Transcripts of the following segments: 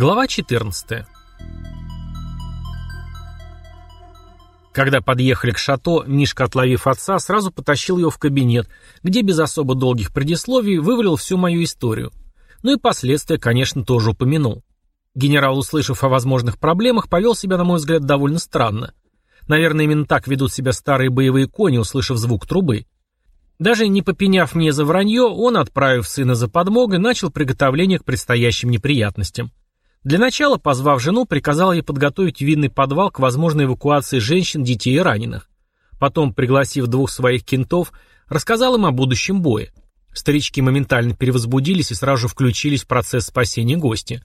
Глава 14 Когда подъехали к шато, Мишка, отловив отца, сразу потащил его в кабинет, где без особо долгих предисловий вывалил всю мою историю. Ну и последствия, конечно, тоже упомянул. Генерал, услышав о возможных проблемах, повел себя, на мой взгляд, довольно странно. Наверное, именно так ведут себя старые боевые кони, услышав звук трубы. Даже не попеняв мне за вранье, он, отправив сына за подмогой, начал приготовление к предстоящим неприятностям. Для начала, позвав жену, приказал ей подготовить винный подвал к возможной эвакуации женщин, детей и раненых. Потом, пригласив двух своих кентов, рассказал им о будущем бое. Старички моментально перевозбудились и сразу же включились в процесс спасения гостя.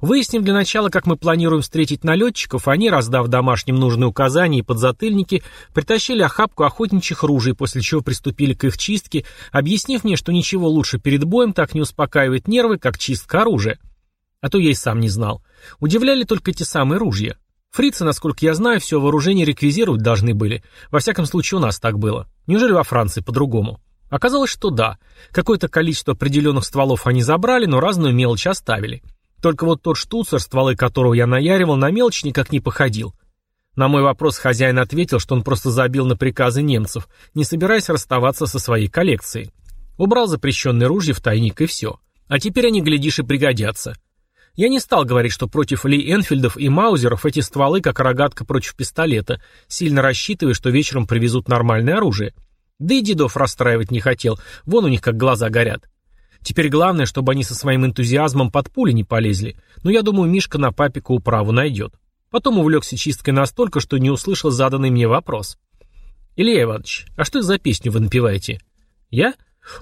Выяснив для начала, как мы планируем встретить налетчиков, они, раздав домашним нужные указания и подзатыльники, притащили охапку охотничьих ружей, после чего приступили к их чистке, объяснив мне, что ничего лучше перед боем так не успокаивает нервы, как чистка оружия. А то я и сам не знал. Удивляли только те самые ружья. Фрицы, насколько я знаю, все вооружение реквизировать должны были. Во всяком случае, у нас так было. Неужели во Франции по-другому? Оказалось, что да. Какое-то количество определенных стволов они забрали, но разную мелочь оставили. Только вот тот штуцер, стволы которого я наяривал, на мелочь никак не походил. На мой вопрос хозяин ответил, что он просто забил на приказы немцев, не собираясь расставаться со своей коллекцией. Убрал запрещенные ружья в тайник и все. А теперь они, глядишь, и пригодятся. Я не стал говорить, что против Ли Энфильдов и Маузеров эти стволы как рогатка против пистолета, сильно рассчитывая, что вечером привезут нормальное оружие. Да и дедов расстраивать не хотел, вон у них как глаза горят. Теперь главное, чтобы они со своим энтузиазмом под пули не полезли, но я думаю, Мишка на папика управу найдет. Потом увлекся чисткой настолько, что не услышал заданный мне вопрос. «Илья Иванович, а что за песню вы напеваете?» «Я?»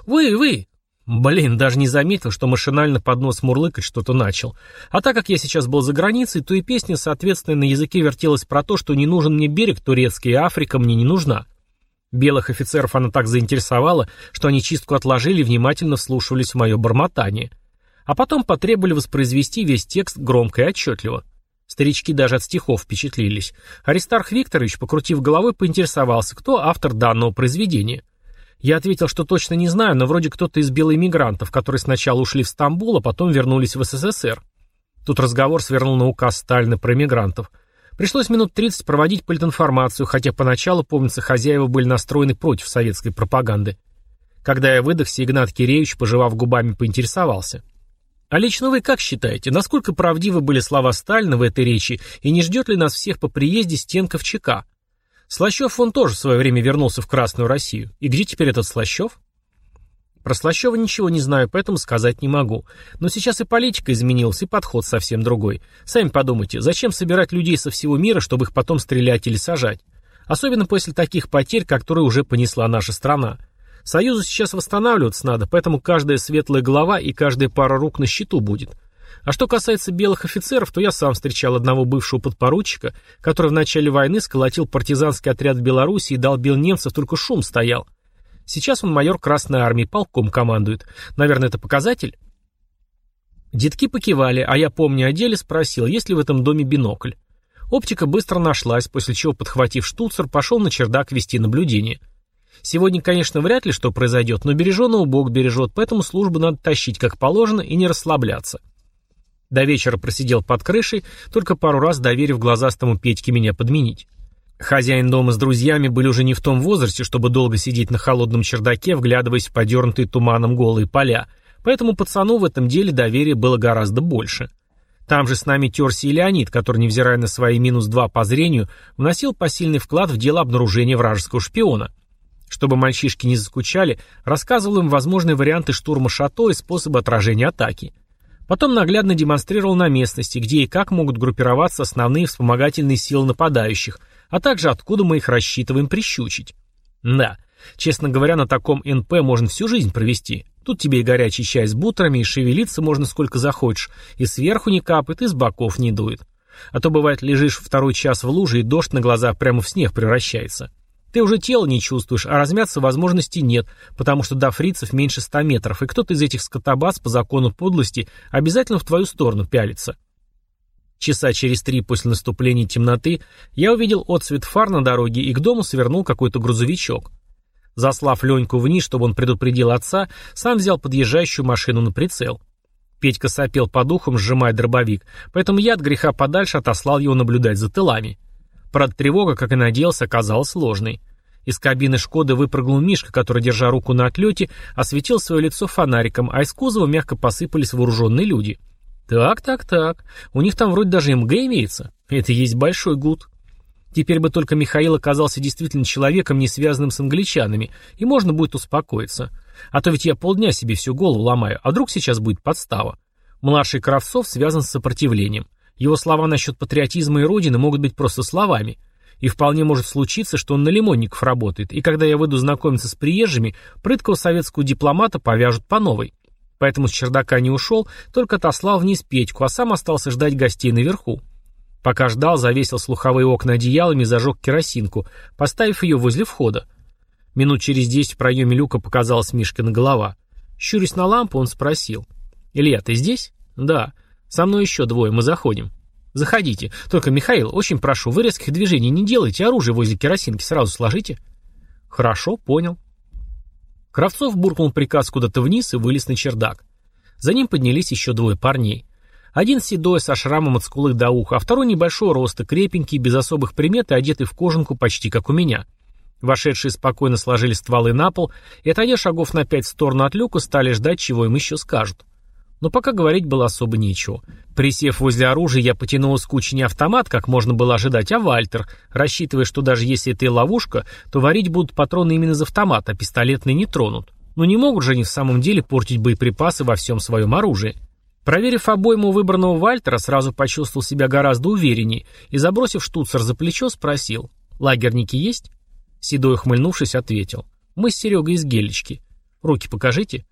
«Вы, вы!» Блин, даже не заметил, что машинально под нос мурлыкать что-то начал. А так как я сейчас был за границей, то и песня, соответственно, на языке вертелась про то, что не нужен мне берег турецкий, и Африка мне не нужна. Белых офицеров она так заинтересовала, что они чистку отложили и внимательно вслушивались в мое бормотание. А потом потребовали воспроизвести весь текст громко и отчетливо. Старички даже от стихов впечатлились. Аристарх Викторович, покрутив головой, поинтересовался, кто автор данного произведения – я ответил, что точно не знаю, но вроде кто-то из белоэмигрантов, которые сначала ушли в Стамбул, а потом вернулись в СССР. Тут разговор свернул на указ Сталина про эмигрантов. Пришлось минут 30 проводить политинформацию, хотя поначалу, помнится, хозяева были настроены против советской пропаганды. Когда я выдохся, Игнат Киреевич, пожевав губами, поинтересовался. «А лично вы как считаете, насколько правдивы были слова Сталина в этой речи, и не ждет ли нас всех по приезде стенка в ЧК?» Слащев он тоже в свое время вернулся в Красную Россию. И где теперь этот Слащев? Про Слащева ничего не знаю, поэтому сказать не могу. Но сейчас и политика изменилась, и подход совсем другой. Сами подумайте, зачем собирать людей со всего мира, чтобы их потом стрелять или сажать? Особенно после таких потерь, которые уже понесла наша страна. Союзу сейчас восстанавливаться надо, поэтому каждая светлая голова и каждая пара рук на счету будет. А что касается белых офицеров, то я сам встречал одного бывшего подпоручика, который в начале войны сколотил партизанский отряд в Беларуси и долбил немцев, только шум стоял. Сейчас он майор Красной Армии, полком командует. Наверное, это показатель? Детки покивали, а я, помню о деле, спросил, есть ли в этом доме бинокль. Оптика быстро нашлась, после чего, подхватив штуцер, пошел на чердак вести наблюдение. Сегодня, конечно, вряд ли что произойдет, но береженого Бог бережет, поэтому службу надо тащить как положено и не расслабляться. До вечера просидел под крышей, только пару раз доверив глазастому Петьке меня подменить. Хозяин дома с друзьями были уже не в том возрасте, чтобы долго сидеть на холодном чердаке, вглядываясь в подернутые туманом голые поля, поэтому пацану в этом деле доверия было гораздо больше. Там же с нами терся и Леонид, который, невзирая на свои минус два по зрению, вносил посильный вклад в дело обнаружения вражеского шпиона. Чтобы мальчишки не заскучали, рассказывал им возможные варианты штурма шато и способы отражения атаки – Потом наглядно демонстрировал на местности, где и как могут группироваться основные вспомогательные силы нападающих, а также откуда мы их рассчитываем прищучить. Да, честно говоря, на таком НП можно всю жизнь провести. Тут тебе и горячий чай с бутерами, и шевелиться можно сколько захочешь, и сверху не капает, и с боков не дует. А то бывает лежишь второй час в луже, и дождь на глазах прямо в снег превращается. Ты уже тело не чувствуешь, а размяться возможности нет, потому что до фрицев меньше ста метров, и кто-то из этих скотобаз по закону подлости обязательно в твою сторону пялится. Часа через три после наступления темноты я увидел отсвет фар на дороге и к дому свернул какой-то грузовичок. Заслав Леньку вниз, чтобы он предупредил отца, сам взял подъезжающую машину на прицел. Петька сопел по духам, сжимая дробовик, поэтому я от греха подальше отослал его наблюдать за тылами. Правда, тревога, как и надеялся, оказалась сложной. Из кабины «Шкоды» выпрыгнул Мишка, который, держа руку на отлете, осветил свое лицо фонариком, а из кузова мягко посыпались вооруженные люди. Так, так, так. У них там вроде даже МГ имеется. Это есть большой гуд. Теперь бы только Михаил оказался действительно человеком, не связанным с англичанами, и можно будет успокоиться. А то ведь я полдня себе всю голову ломаю, а вдруг сейчас будет подстава. Младший Кравцов связан с сопротивлением. Его слова насчет патриотизма и родины могут быть просто словами. И вполне может случиться, что он на лимонников работает, и когда я выйду знакомиться с приезжими, прыткого советского дипломата повяжут по новой. Поэтому с чердака не ушел, только отослал вниз Петьку, а сам остался ждать гостей наверху. Пока ждал, завесил слуховые окна одеялами и зажег керосинку, поставив ее возле входа. Минут через десять в проеме люка показалась Мишкина голова. Щурясь на лампу, он спросил. «Илья, ты здесь?» «Да. Со мной еще двое, мы заходим». «Заходите. Только, Михаил, очень прошу, вы резких движений не делайте, оружие возле керосинки сразу сложите». «Хорошо, понял». Кравцов буркнул приказ куда-то вниз и вылез на чердак. За ним поднялись еще двое парней. Один седой, со шрамом от скулы до уха, а второй небольшого роста, крепенький, без особых примет и одетый в кожанку почти как у меня. Вошедшие спокойно сложили стволы на пол и, отойдя шагов на пять в сторону от люка, стали ждать, чего им еще скажут. Но пока говорить было особо нечего. Присев возле оружия, я потянул из кучи не автомат, как можно было ожидать, а вальтер, рассчитывая, что даже если это и ловушка, то варить будут патроны именно из автомата, а пистолетные не тронут. Но не могут же они в самом деле портить боеприпасы во всем своем оружии. Проверив обойму выбранного Вальтера, сразу почувствовал себя гораздо увереннее и, забросив штуцер за плечо, спросил «Лагерники есть?» Седой, ухмыльнувшись, ответил «Мы с Серегой из Гелечки. Руки покажите».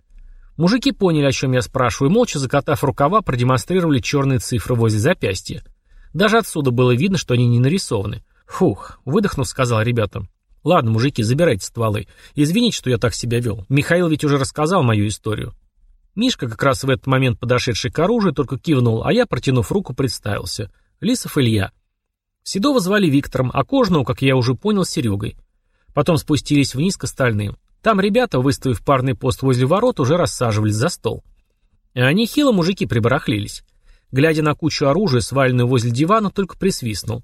Мужики поняли, о чем я спрашиваю, и молча, закатав рукава, продемонстрировали черные цифры возле запястья. Даже отсюда было видно, что они не нарисованы. «Фух», — выдохнув, сказал ребятам. «Ладно, мужики, забирайте стволы. Извините, что я так себя вел. Михаил ведь уже рассказал мою историю. Мишка, как раз в этот момент подошедший к оружию, только кивнул, а я, протянув руку, представился. Лисов Илья. Седова звали Виктором, а Кожного, как я уже понял, Серегой. Потом спустились вниз к остальным. Там ребята, выставив парный пост возле ворот, уже рассаживались за стол. А они хило мужики прибарахлились. Глядя на кучу оружия, сваленную возле дивана, только присвистнул.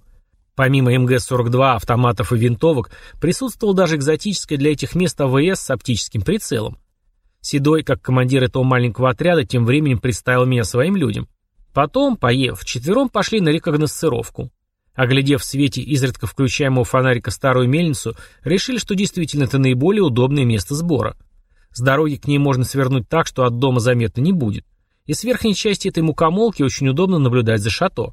Помимо МГ-42, автоматов и винтовок, присутствовал даже экзотическое для этих мест АВС с оптическим прицелом. Седой, как командир этого маленького отряда, тем временем представил меня своим людям. Потом, поев, четвером пошли на рекогносцировку. Оглядев в свете изредка включаемого фонарика старую мельницу, решили, что действительно это наиболее удобное место сбора. С дороги к ней можно свернуть так, что от дома заметно не будет. И с верхней части этой мукомолки очень удобно наблюдать за шато.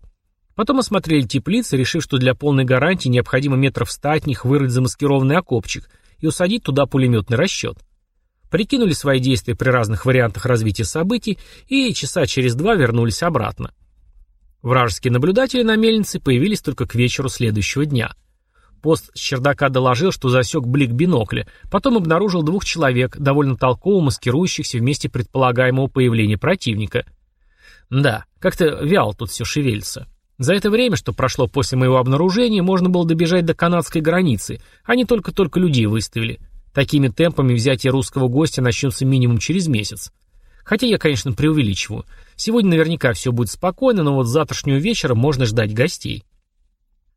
Потом осмотрели теплицы, решив, что для полной гарантии необходимо метров ста от них вырыть замаскированный окопчик и усадить туда пулеметный расчет прикинули свои действия при разных вариантах развития событий и часа через два вернулись обратно. Вражеские наблюдатели на мельнице появились только к вечеру следующего дня. Пост с чердака доложил, что засек блик бинокля, потом обнаружил двух человек, довольно толково маскирующихся вместе предполагаемого появления противника. Да, как-то вяло тут все шевелится. За это время, что прошло после моего обнаружения, можно было добежать до канадской границы, они только-только людей выставили. Такими темпами взятие русского гостя начнется минимум через месяц. Хотя я, конечно, преувеличиваю. Сегодня наверняка все будет спокойно, но вот с завтрашнего вечера можно ждать гостей.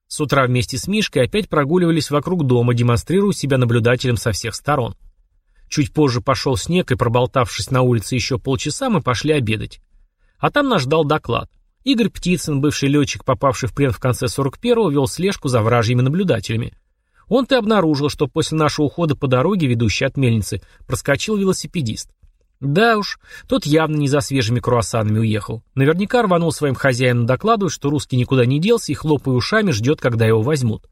С утра вместе с Мишкой опять прогуливались вокруг дома, демонстрируя себя наблюдателем со всех сторон. Чуть позже пошел снег, и, проболтавшись на улице еще полчаса, мы пошли обедать. А там нас ждал доклад. Игорь Птицын, бывший летчик, попавший в плен в конце 41-го, вел слежку за вражьими наблюдателями. Он-то обнаружил, что после нашего ухода по дороге, ведущей от мельницы, проскочил велосипедист. Да уж, тот явно не за свежими круассанами уехал. Наверняка рванул своим хозяинам докладывать, что русский никуда не делся и, хлопая ушами, ждет, когда его возьмут.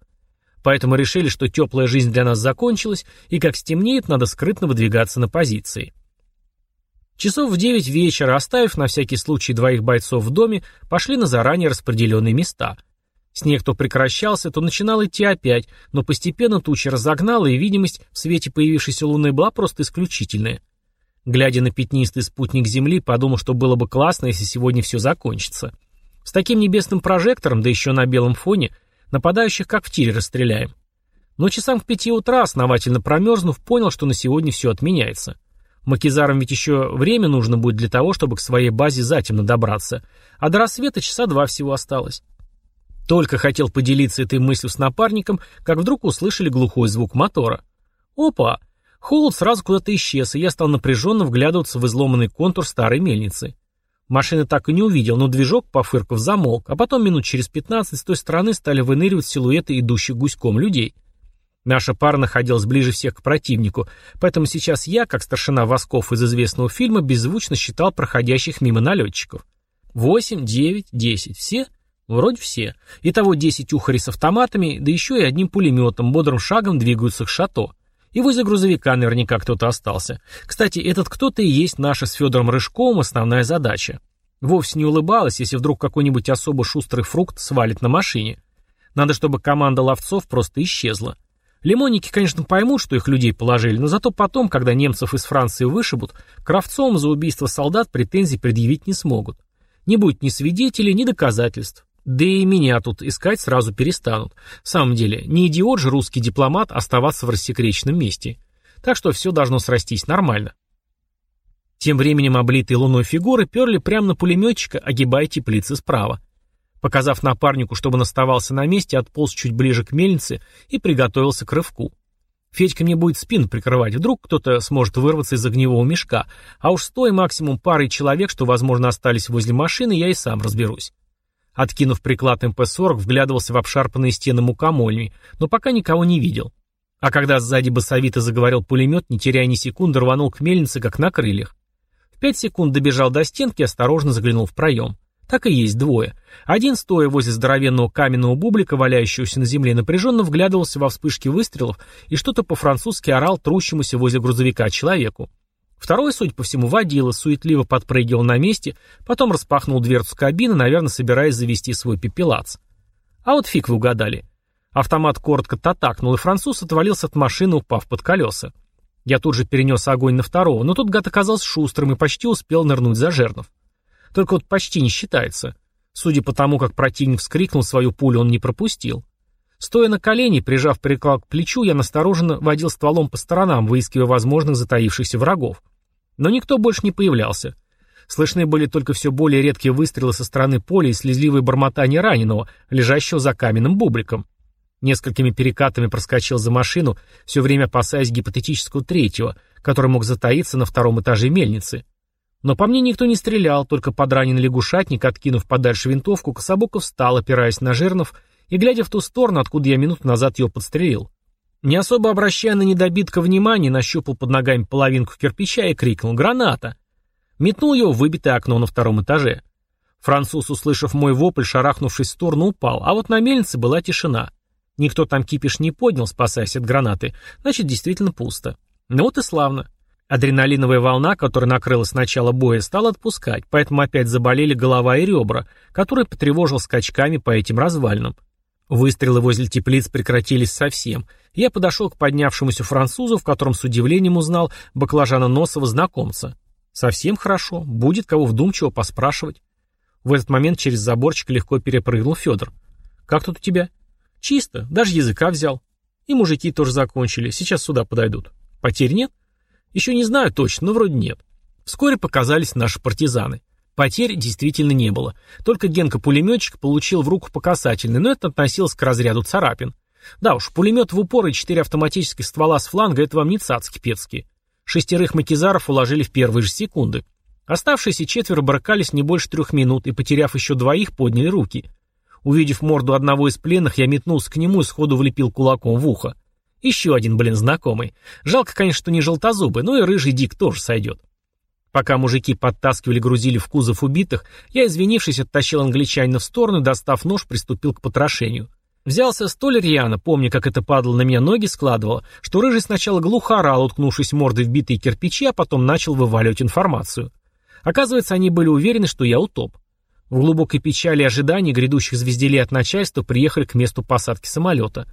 Поэтому решили, что теплая жизнь для нас закончилась, и как стемнеет, надо скрытно выдвигаться на позиции. Часов в девять вечера, оставив на всякий случай двоих бойцов в доме, пошли на заранее распределенные места – Снег то прекращался, то начинал идти опять, но постепенно туча разогнала, и видимость в свете появившейся луны была просто исключительная. Глядя на пятнистый спутник Земли, подумал, что было бы классно, если сегодня все закончится. С таким небесным прожектором, да еще на белом фоне, нападающих как в тире расстреляем. Но часам к пяти утра, основательно промерзнув, понял, что на сегодня все отменяется. Макизарам ведь еще время нужно будет для того, чтобы к своей базе затемно добраться, а до рассвета часа два всего осталось. Только хотел поделиться этой мыслью с напарником, как вдруг услышали глухой звук мотора. Опа! Холод сразу куда-то исчез, и я стал напряженно вглядываться в изломанный контур старой мельницы. Машины так и не увидел, но движок, пофырков, замолк, а потом минут через пятнадцать с той стороны стали выныривать силуэты идущих гуськом людей. Наша пара находилась ближе всех к противнику, поэтому сейчас я, как старшина Восков из известного фильма, беззвучно считал проходящих мимо налетчиков. Восемь, девять, десять. Все? Вроде все. Итого десять ухарей с автоматами, да еще и одним пулеметом, бодрым шагом двигаются к шато. И возле грузовика наверняка кто-то остался. Кстати, этот кто-то и есть наша с Федором Рыжковым основная задача. Вовсе не улыбалась, если вдруг какой-нибудь особо шустрый фрукт свалит на машине. Надо, чтобы команда ловцов просто исчезла. Лимонники, конечно, поймут, что их людей положили, но зато потом, когда немцев из Франции вышибут, кровцом за убийство солдат претензий предъявить не смогут. Не будет ни свидетелей, ни доказательств. Да и меня тут искать сразу перестанут. В самом деле, не идиот же русский дипломат оставаться в рассекреченном месте. Так что все должно срастись нормально. Тем временем облитые луной фигуры перли прямо на пулеметчика, огибая теплицы справа. Показав напарнику, чтобы он оставался на месте, отполз чуть ближе к мельнице и приготовился к рывку. Федька мне будет спину прикрывать, вдруг кто-то сможет вырваться из огневого мешка, а уж с максимум парой человек, что, возможно, остались возле машины, я и сам разберусь. Откинув приклад МП-40, вглядывался в обшарпанные стены мукомольни, но пока никого не видел. А когда сзади басовито заговорил пулемет, не теряя ни секунды, рванул к мельнице, как на крыльях. В пять секунд добежал до стенки и осторожно заглянул в проем. Так и есть двое. Один, стоя возле здоровенного каменного бублика, валяющегося на земле, напряженно вглядывался во вспышки выстрелов и что-то по-французски орал трущемуся возле грузовика человеку. Второй, судя по всему, водила, суетливо подпрыгивал на месте, потом распахнул дверцу кабины, наверное, собираясь завести свой пепелац. А вот фиг вы угадали. Автомат коротко татакнул, и француз отвалился от машины, упав под колеса. Я тут же перенес огонь на второго, но тот гад оказался шустрым и почти успел нырнуть за жернов. Только вот почти не считается. Судя по тому, как противник вскрикнул, свою пулю он не пропустил. Стоя на колени, прижав приклад к плечу, я настороженно водил стволом по сторонам, выискивая возможных затаившихся врагов. Но никто больше не появлялся. Слышны были только все более редкие выстрелы со стороны поля и слезливые бормотания раненого, лежащего за каменным бубликом. Несколькими перекатами проскочил за машину, все время опасаясь гипотетического третьего, который мог затаиться на втором этаже мельницы. Но по мне никто не стрелял, только подраненный лягушатник, откинув подальше винтовку, Кособоков встал, опираясь на жернов, и глядя в ту сторону, откуда я минуту назад ее подстрелил. Не особо обращая на недобитка внимания, нащупал под ногами половинку кирпича и крикнул «Граната!». Метнул его в выбитое окно на втором этаже. Француз, услышав мой вопль, шарахнувшись в сторону, упал, а вот на мельнице была тишина. Никто там кипиш не поднял, спасаясь от гранаты, значит, действительно пусто. Ну вот и славно. Адреналиновая волна, которая накрыла с начала боя, стала отпускать, поэтому опять заболели голова и ребра, которые потревожил скачками по этим развалинам. Выстрелы возле теплиц прекратились совсем. Я подошел к поднявшемуся французу, в котором с удивлением узнал баклажана Носова знакомца. Совсем хорошо, будет кого вдумчиво поспрашивать. В этот момент через заборчик легко перепрыгнул Федор. «Как тут у тебя?» «Чисто, даже языка взял. И мужики тоже закончили, сейчас сюда подойдут. Потерь нет?» Еще не знаю точно, но вроде нет. Вскоре показались наши партизаны. Потерь действительно не было. Только Генка-пулеметчик получил в руку по касательной, но это относилось к разряду царапин. Да уж, пулемет в упор и четыре автоматических ствола с фланга — это вам не цацки-пецки. Шестерых макизаров уложили в первые же секунды. Оставшиеся четверо баракались не больше трех минут и, потеряв еще двоих, подняли руки. Увидев морду одного из пленных, я метнулся к нему и сходу влепил кулаком в ухо. Еще один, блин, знакомый. Жалко, конечно, что не желтозубый, но и рыжий дик тоже сойдет. Пока мужики подтаскивали, грузили в кузов убитых, я, извинившись, оттащил англичанина в сторону достав нож, приступил к потрошению. Взялся столь рьяно, помня, как это падало на меня ноги складывало, что рыжий сначала глухо орал, уткнувшись мордой в битые кирпичи, а потом начал вываливать информацию. Оказывается, они были уверены, что я утоп. В глубокой печали и ожидании грядущих звезделей от начальства приехали к месту посадки самолета.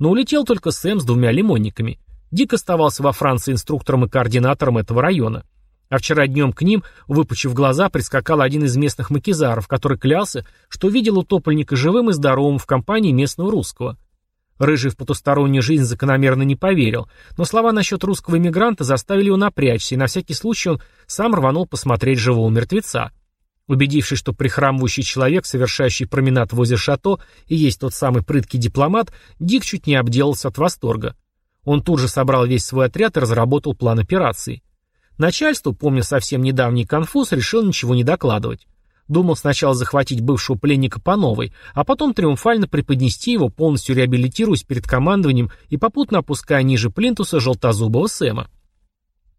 Но улетел только Сэм с двумя лимонниками. Дик оставался во Франции инструктором и координатором этого района. А вчера днем к ним, выпучив глаза, прискакал один из местных макизаров, который клялся, что видел утопленника живым и здоровым в компании местного русского. Рыжий в потустороннюю жизнь закономерно не поверил, но слова насчет русского иммигранта заставили его напрячься, и на всякий случай он сам рванул посмотреть живого мертвеца. Убедившись, что прихрамывающий человек, совершающий променад возле шато, и есть тот самый прыткий дипломат, Дик чуть не обделался от восторга. Он тут же собрал весь свой отряд и разработал план операции. Начальство, помня совсем недавний конфуз, решил ничего не докладывать. Думал сначала захватить бывшего пленника по новой, а потом триумфально преподнести его, полностью реабилитируясь перед командованием и попутно опуская ниже плинтуса желтозубого Сэма.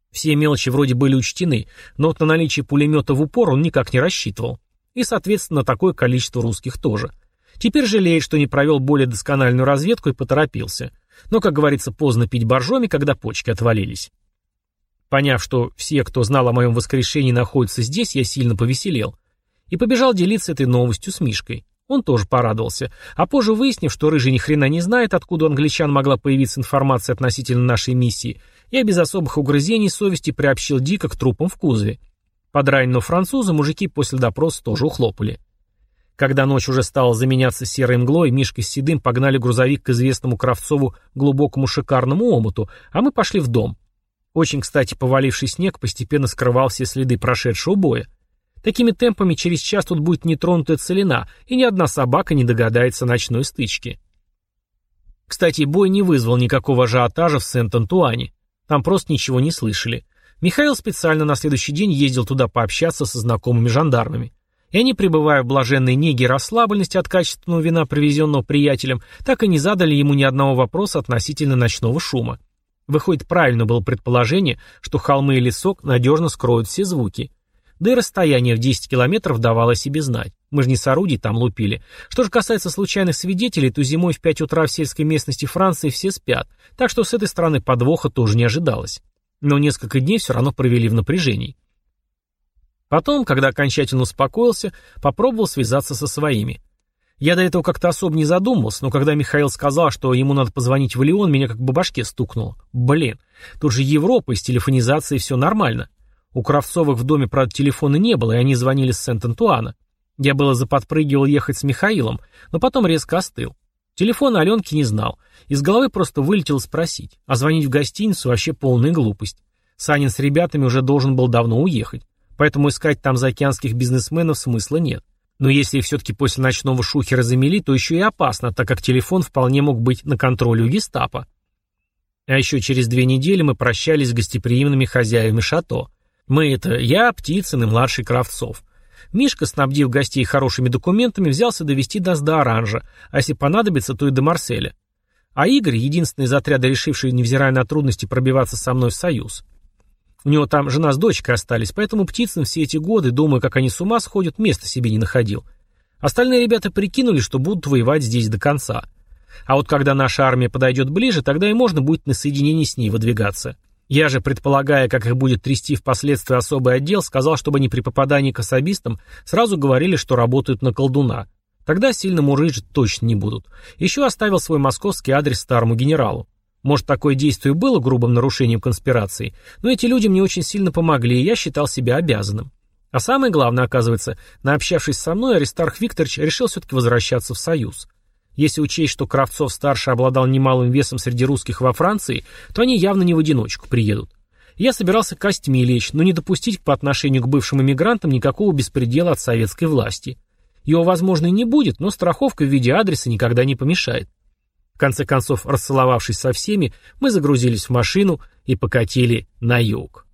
Все мелочи вроде были учтены, но вот на наличие пулемета в упор он никак не рассчитывал. И, соответственно, такое количество русских тоже. Теперь жалеет, что не провел более доскональную разведку и поторопился. Но, как говорится, поздно пить боржоми, когда почки отвалились. Поняв, что все, кто знал о моем воскрешении, находятся здесь, я сильно повеселел и побежал делиться этой новостью с Мишкой. Он тоже порадовался, а позже выяснив, что Рыжий ни хрена не знает, откуда у англичан могла появиться информация относительно нашей миссии, я без особых угрызений совести приобщил Дика к трупам в кузове. Под раненого француза мужики после допроса тоже ухлопали. Когда ночь уже стала заменяться серой мглой, Мишка с Седым погнали грузовик к известному Кравцову глубокому шикарному омуту, а мы пошли в дом. Очень, кстати, поваливший снег постепенно скрывал все следы прошедшего боя. Такими темпами через час тут будет нетронутая целина, и ни одна собака не догадается ночной стычки. Кстати, бой не вызвал никакого ажиотажа в Сент-Антуане. Там просто ничего не слышали. Михаил специально на следующий день ездил туда пообщаться со знакомыми жандармами. И они, пребывая в блаженной неге и расслабленности от качественного вина, привезенного приятелем, так и не задали ему ни одного вопроса относительно ночного шума. Выходит, правильно было предположение, что холмы и лесок надежно скроют все звуки. Да и расстояние в 10 километров давало себе знать. Мы же не с орудий там лупили. Что же касается случайных свидетелей, то зимой в 5 утра в сельской местности Франции все спят, так что с этой стороны подвоха тоже не ожидалось. Но несколько дней все равно провели в напряжении. Потом, когда окончательно успокоился, попробовал связаться со своими. Я до этого как-то особо не задумывался, но когда Михаил сказал, что ему надо позвонить в Лион, меня как бы башке стукнуло. Блин, тут же Европа, и с телефонизацией все нормально. У Кравцовых в доме, правда, телефона не было, и они звонили с Сент-Антуана. Я было заподпрыгивал ехать с Михаилом, но потом резко остыл. Телефона Аленки не знал. Из головы просто вылетел спросить. А звонить в гостиницу вообще полная глупость. Санин с ребятами уже должен был давно уехать. Поэтому искать там заокеанских бизнесменов смысла нет. Но если все-таки после ночного шухера замели, то еще и опасно, так как телефон вполне мог быть на контроле у гестапо. А еще через две недели мы прощались с гостеприимными хозяевами шато. Мы это я, Птицын и младший Кравцов. Мишка, снабдив гостей хорошими документами, взялся довести нас до Оранжа, а если понадобится, то и до Марселя. А Игорь, единственный из отряда, решивший, невзирая на трудности, пробиваться со мной в союз. У него там жена с дочкой остались, поэтому Птицын все эти годы, думая, как они с ума сходят, места себе не находил. Остальные ребята прикинули, что будут воевать здесь до конца. А вот когда наша армия подойдет ближе, тогда и можно будет на соединение с ней выдвигаться. Я же, предполагая, как их будет трясти впоследствии особый отдел, сказал, чтобы они при попадании к особистам сразу говорили, что работают на колдуна. Тогда сильно мурыжить точно не будут. Еще оставил свой московский адрес старому генералу. Может, такое действие было грубым нарушением конспирации, но эти люди мне очень сильно помогли, и я считал себя обязанным. А самое главное, оказывается, наобщавшись со мной, Аристарх Викторович решил все-таки возвращаться в Союз. Если учесть, что Кравцов-старший обладал немалым весом среди русских во Франции, то они явно не в одиночку приедут. Я собирался костьми лечь, но не допустить по отношению к бывшим иммигрантам никакого беспредела от советской власти. Его, возможно, и не будет, но страховка в виде адреса никогда не помешает. В конце концов, расцеловавшись со всеми, мы загрузились в машину и покатили на юг.